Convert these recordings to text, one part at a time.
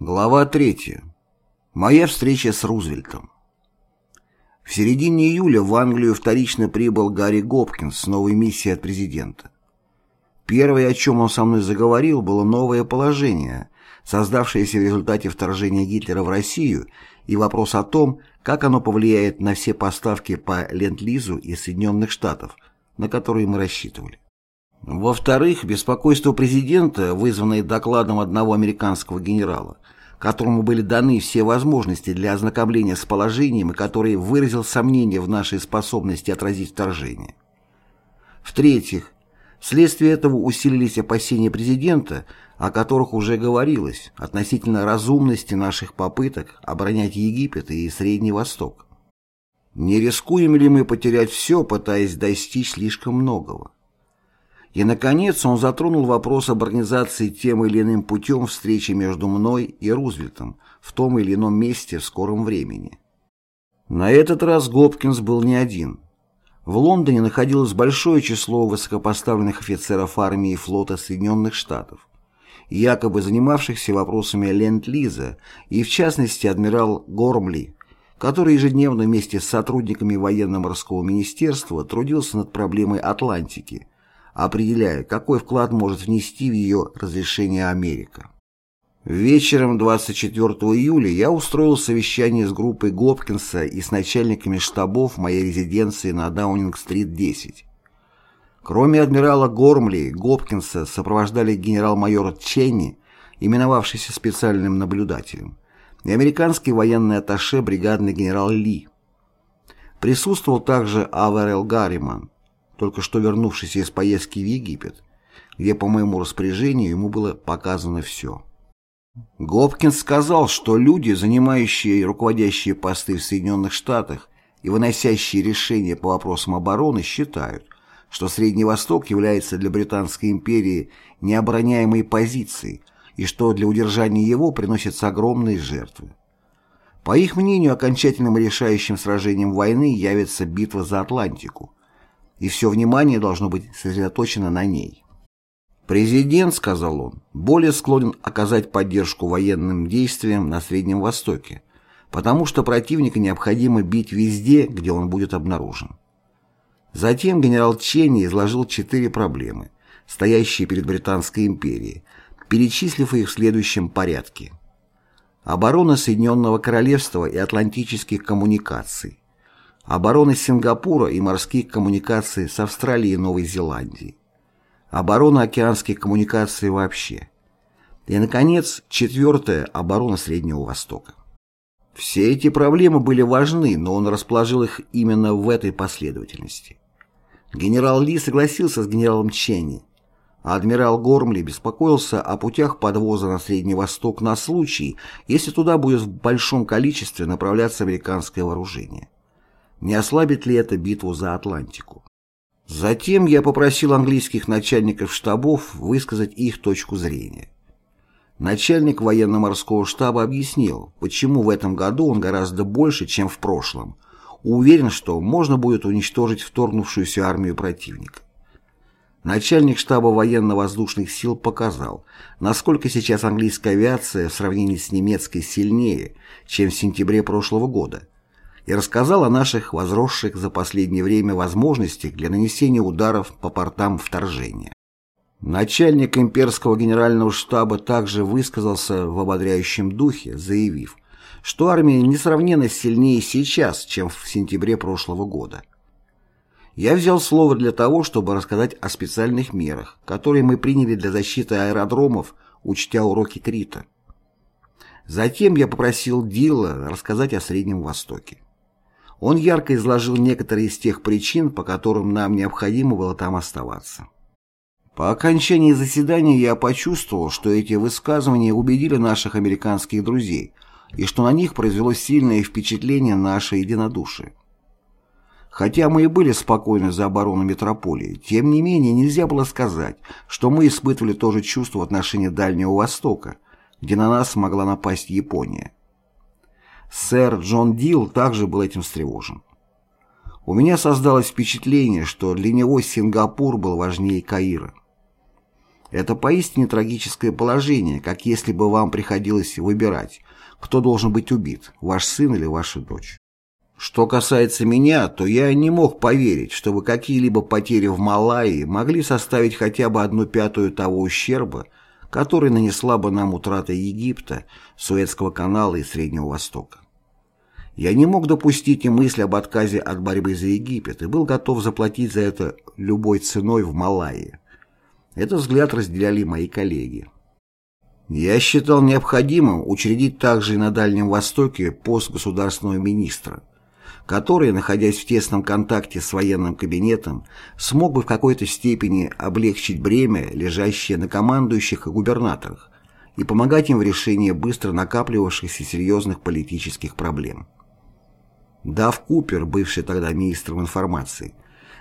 Глава 3. Моя встреча с Рузвельтом. В середине июля в Англию вторично прибыл Гарри Гопкинс с новой миссией от президента. Первое, о чем он со мной заговорил, было новое положение, создавшееся в результате вторжения Гитлера в Россию, и вопрос о том, как оно повлияет на все поставки по Ленд-Лизу из Соединенных Штатов, на которые мы рассчитывали. Во-вторых, беспокойство президента, вызванное докладом одного американского генерала, которому были даны все возможности для ознакомления с положением и который выразил сомнения в нашей способности отразить вторжение. В-третьих, вследствие этого усилились опасения президента, о которых уже говорилось, относительно разумности наших попыток оборонять Египет и Средний Восток. Не рискуем ли мы потерять все, пытаясь достичь слишком многого? И, наконец, он затронул вопрос об организации тем или иным путем встречи между мной и Рузвельтом в том или ином месте в скором времени. На этот раз Гопкинс был не один. В Лондоне находилось большое число высокопоставленных офицеров армии и флота Соединенных Штатов, якобы занимавшихся вопросами Ленд-Лиза, и в частности адмирал Гормли, который ежедневно вместе с сотрудниками военно-морского министерства трудился над проблемой Атлантики – определяя, какой вклад может внести в ее разрешение Америка. Вечером 24 июля я устроил совещание с группой Гопкинса и с начальниками штабов моей резиденции на Даунинг-стрит 10. Кроме адмирала Гормли, Гопкинса сопровождали генерал-майор Ченни, именовавшийся специальным наблюдателем, и американский военный атташе бригадный генерал Ли. Присутствовал также Аверел Гарриман, только что вернувшийся из поездки в Египет, где по моему распоряжению ему было показано все. Гопкинс сказал, что люди, занимающие руководящие посты в Соединенных Штатах и выносящие решения по вопросам обороны, считают, что Средний Восток является для Британской империи необороняемой позицией и что для удержания его приносятся огромные жертвы. По их мнению, окончательным решающим сражением войны явится битва за Атлантику, и все внимание должно быть сосредоточено на ней. Президент, сказал он, более склонен оказать поддержку военным действиям на Среднем Востоке, потому что противника необходимо бить везде, где он будет обнаружен. Затем генерал Ченни изложил четыре проблемы, стоящие перед Британской империей, перечислив их в следующем порядке. Оборона Соединенного Королевства и атлантических коммуникаций, обороны Сингапура и морских коммуникаций с Австралией и Новой Зеландией, оборона океанских коммуникаций вообще. И, наконец, четвертое – оборона Среднего Востока. Все эти проблемы были важны, но он расположил их именно в этой последовательности. Генерал Ли согласился с генералом Ченни, а адмирал Гормли беспокоился о путях подвоза на Средний Восток на случай, если туда будет в большом количестве направляться американское вооружение. Не ослабит ли это битву за Атлантику? Затем я попросил английских начальников штабов высказать их точку зрения. Начальник военно-морского штаба объяснил, почему в этом году он гораздо больше, чем в прошлом. Уверен, что можно будет уничтожить вторгнувшуюся армию противника. Начальник штаба военно-воздушных сил показал, насколько сейчас английская авиация в сравнении с немецкой сильнее, чем в сентябре прошлого года – и рассказал о наших возросших за последнее время возможностях для нанесения ударов по портам вторжения. Начальник имперского генерального штаба также высказался в ободряющем духе, заявив, что армия несравненно сильнее сейчас, чем в сентябре прошлого года. Я взял слово для того, чтобы рассказать о специальных мерах, которые мы приняли для защиты аэродромов, учтя уроки Крита. Затем я попросил Дилла рассказать о Среднем Востоке. Он ярко изложил некоторые из тех причин, по которым нам необходимо было там оставаться. По окончании заседания я почувствовал, что эти высказывания убедили наших американских друзей и что на них произвело сильное впечатление наше единодушие. Хотя мы и были спокойны за оборону метрополии, тем не менее нельзя было сказать, что мы испытывали то же чувство в отношении Дальнего Востока, где на нас могла напасть Япония. Сэр Джон Дил также был этим встревожен. У меня создалось впечатление, что для него Сингапур был важнее Каира. Это поистине трагическое положение, как если бы вам приходилось выбирать, кто должен быть убит, ваш сын или ваша дочь. Что касается меня, то я не мог поверить, чтобы какие-либо потери в Малайи могли составить хотя бы одну пятую того ущерба, который нанесла бы нам утрата Египта, Суэцкого канала и Среднего Востока. Я не мог допустить и мысли об отказе от борьбы за Египет и был готов заплатить за это любой ценой в Малайи. Этот взгляд разделяли мои коллеги. Я считал необходимым учредить также и на Дальнем Востоке пост государственного министра – который, находясь в тесном контакте с военным кабинетом, смог бы в какой-то степени облегчить бремя, лежащее на командующих и губернаторах, и помогать им в решении быстро накапливавшихся серьезных политических проблем. Дав Купер, бывший тогда министром информации,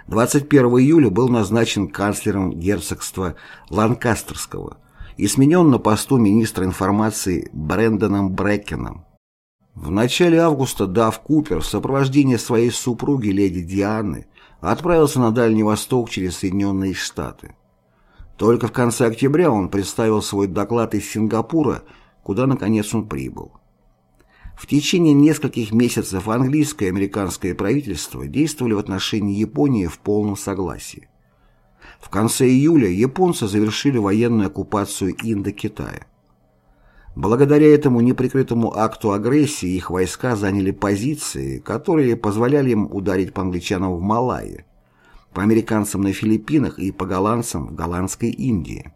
21 июля был назначен канцлером герцогства Ланкастерского и сменен на посту министра информации Брэндоном Брэкеном. В начале августа Дав Купер в сопровождении своей супруги леди Дианы отправился на Дальний Восток через Соединенные Штаты. Только в конце октября он представил свой доклад из Сингапура, куда наконец он прибыл. В течение нескольких месяцев английское и американское правительство действовали в отношении Японии в полном согласии. В конце июля японцы завершили военную оккупацию Индокитая. Благодаря этому неприкрытому акту агрессии их войска заняли позиции, которые позволяли им ударить по англичанам в Малайи, по американцам на Филиппинах и по голландцам в Голландской Индии.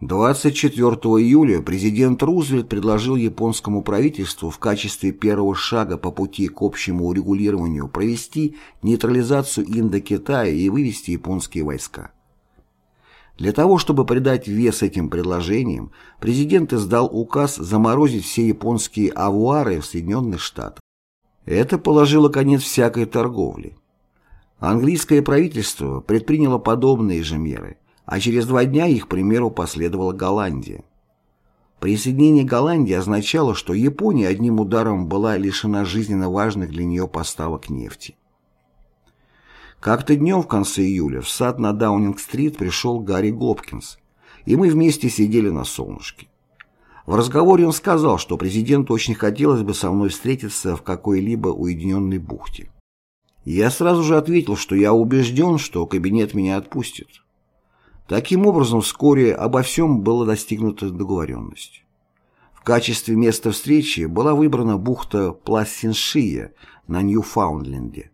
24 июля президент Рузвельт предложил японскому правительству в качестве первого шага по пути к общему урегулированию провести нейтрализацию Индокитая и вывести японские войска. Для того, чтобы придать вес этим предложениям, президент издал указ заморозить все японские авуары в Соединенных Штатах. Это положило конец всякой торговле. Английское правительство предприняло подобные же меры, а через два дня их примеру последовала Голландия. Присоединение Голландии означало, что Япония одним ударом была лишена жизненно важных для нее поставок нефти. Как-то днем в конце июля в сад на Даунинг-стрит пришел Гарри Гопкинс, и мы вместе сидели на солнышке. В разговоре он сказал, что президенту очень хотелось бы со мной встретиться в какой-либо уединенной бухте. Я сразу же ответил, что я убежден, что кабинет меня отпустит. Таким образом, вскоре обо всем была достигнута договоренность. В качестве места встречи была выбрана бухта Плассиншия на Ньюфаундленде.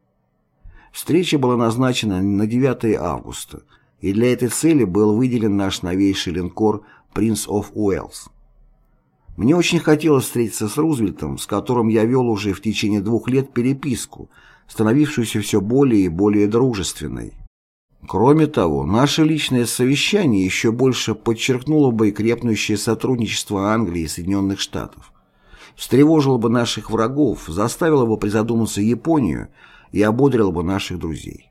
Встреча была назначена на 9 августа, и для этой цели был выделен наш новейший линкор «Принц оф Уэллс». Мне очень хотелось встретиться с Рузвельтом, с которым я вел уже в течение двух лет переписку, становившуюся все более и более дружественной. Кроме того, наше личное совещание еще больше подчеркнуло бы и крепнущее сотрудничество Англии и Соединенных Штатов, встревожило бы наших врагов, заставило бы призадуматься Японию и ободрил бы наших друзей.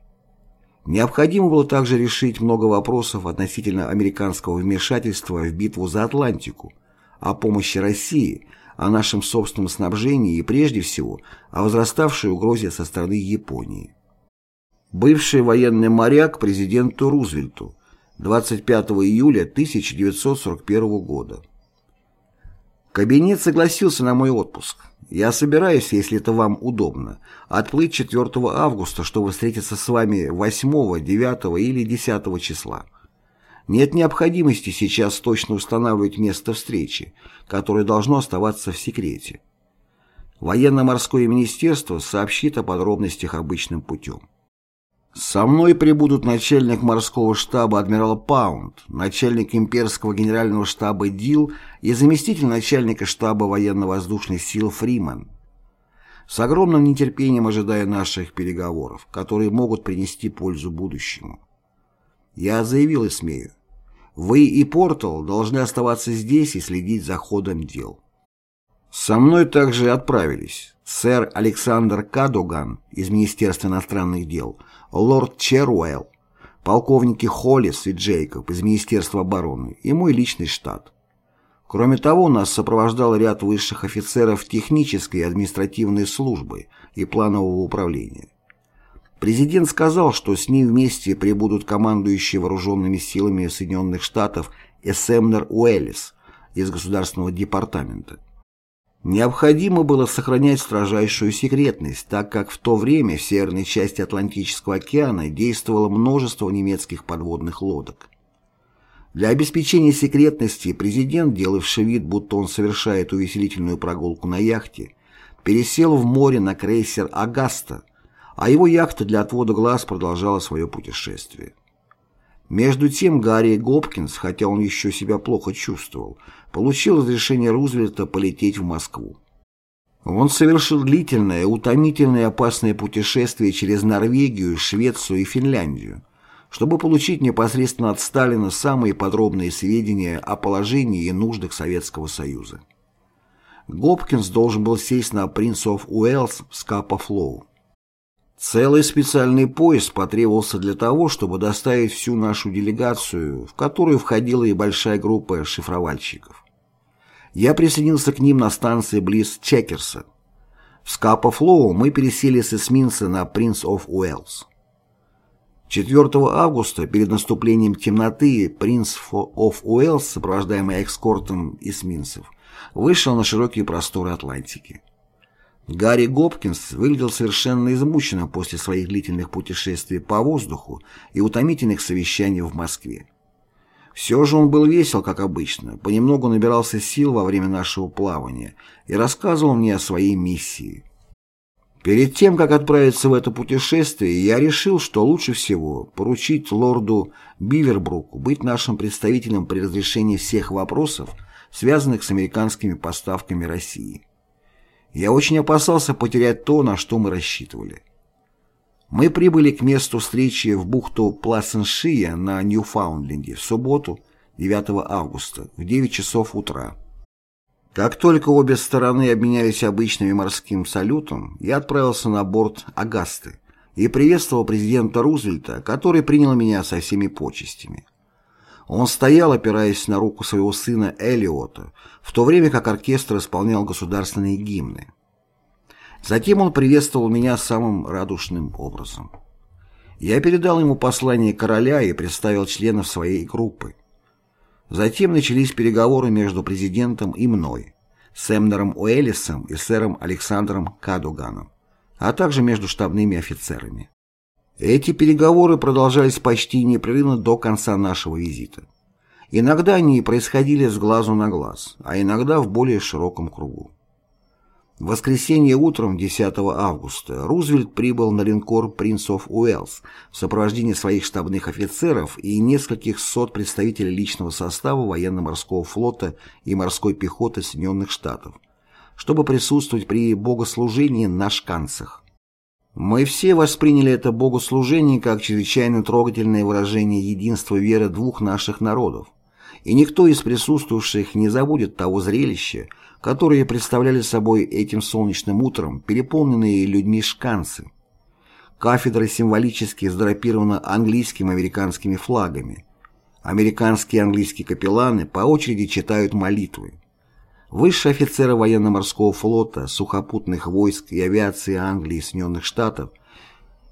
Необходимо было также решить много вопросов относительно американского вмешательства в битву за Атлантику, о помощи России, о нашем собственном снабжении и, прежде всего, о возраставшей угрозе со стороны Японии. Бывший военный моряк президенту Рузвельту 25 июля 1941 года. Кабинет согласился на мой отпуск. Я собираюсь, если это вам удобно, отплыть 4 августа, чтобы встретиться с вами 8, 9 или 10 числа. Нет необходимости сейчас точно устанавливать место встречи, которое должно оставаться в секрете. Военно-морское министерство сообщит о подробностях обычным путем. Со мной прибудут начальник морского штаба адмирал Паунд, начальник имперского генерального штаба Дил и заместитель начальника штаба военно-воздушных сил Фриман. С огромным нетерпением ожидая наших переговоров, которые могут принести пользу будущему. Я заявил и смею. Вы и Портал должны оставаться здесь и следить за ходом дел. Со мной также отправились сэр Александр Кадоган из Министерства иностранных дел – лорд Черуэлл, полковники Холлис и Джейкоб из Министерства обороны и мой личный штат. Кроме того, нас сопровождал ряд высших офицеров технической и административной службы и планового управления. Президент сказал, что с ним вместе прибудут командующие вооруженными силами Соединенных Штатов Эссемнер Уэллис из Государственного департамента. Необходимо было сохранять строжайшую секретность, так как в то время в северной части Атлантического океана действовало множество немецких подводных лодок. Для обеспечения секретности президент, делавший вид, будто он совершает увеселительную прогулку на яхте, пересел в море на крейсер «Агаста», а его яхта для отвода глаз продолжала свое путешествие. Между тем Гарри Гопкинс, хотя он еще себя плохо чувствовал, получил разрешение Рузвельта полететь в Москву. Он совершил длительное, утомительное и опасное путешествие через Норвегию, Швецию и Финляндию, чтобы получить непосредственно от Сталина самые подробные сведения о положении и нуждах Советского Союза. Гопкинс должен был сесть на Prince of Уэллс в Скапа-Флоу. Целый специальный поезд потребовался для того, чтобы доставить всю нашу делегацию, в которую входила и большая группа шифровальщиков. Я присоединился к ним на станции близ Чекерса. В Скапа-Флоу мы пересели с эсминца на Принц оф Уэллс. 4 августа, перед наступлением темноты, принц оф Уэллс, сопровождаемый экскортом эсминцев, вышел на широкие просторы Атлантики. Гарри Гопкинс выглядел совершенно измученным после своих длительных путешествий по воздуху и утомительных совещаний в Москве. Все же он был весел, как обычно, понемногу набирался сил во время нашего плавания и рассказывал мне о своей миссии. Перед тем, как отправиться в это путешествие, я решил, что лучше всего поручить лорду Бивербруку быть нашим представителем при разрешении всех вопросов, связанных с американскими поставками России. Я очень опасался потерять то, на что мы рассчитывали. Мы прибыли к месту встречи в бухту Пласеншия на Ньюфаундленде в субботу, 9 августа, в 9 часов утра. Как только обе стороны обменялись обычным морским салютом, я отправился на борт Агасты и приветствовал президента Рузвельта, который принял меня со всеми почестями. Он стоял, опираясь на руку своего сына Элиота, в то время как оркестр исполнял государственные гимны. Затем он приветствовал меня самым радушным образом. Я передал ему послание короля и представил членов своей группы. Затем начались переговоры между президентом и мной, Сэмнером Уэллисом и сэром Александром Кадуганом, а также между штабными офицерами. Эти переговоры продолжались почти непрерывно до конца нашего визита. Иногда они происходили с глазу на глаз, а иногда в более широком кругу. В воскресенье утром 10 августа Рузвельт прибыл на линкор «Принц оф Уэллс» в сопровождении своих штабных офицеров и нескольких сот представителей личного состава военно-морского флота и морской пехоты Соединенных Штатов, чтобы присутствовать при богослужении на шканцах. Мы все восприняли это богослужение как чрезвычайно трогательное выражение единства веры двух наших народов, и никто из присутствующих не забудет того зрелища, которое представляли собой этим солнечным утром переполненные людьми шканцы. Кафедра символически сдрапирована английскими и американскими флагами. Американские и английские капелланы по очереди читают молитвы. Высшие офицеры военно-морского флота, сухопутных войск и авиации Англии и Соединенных Штатов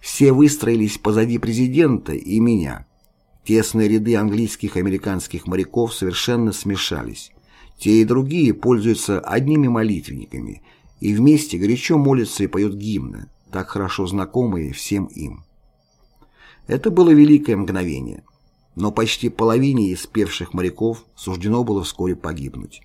все выстроились позади президента и меня. Тесные ряды английских и американских моряков совершенно смешались. Те и другие пользуются одними молитвенниками и вместе горячо молятся и поют гимны, так хорошо знакомые всем им. Это было великое мгновение, но почти половине из певших моряков суждено было вскоре погибнуть.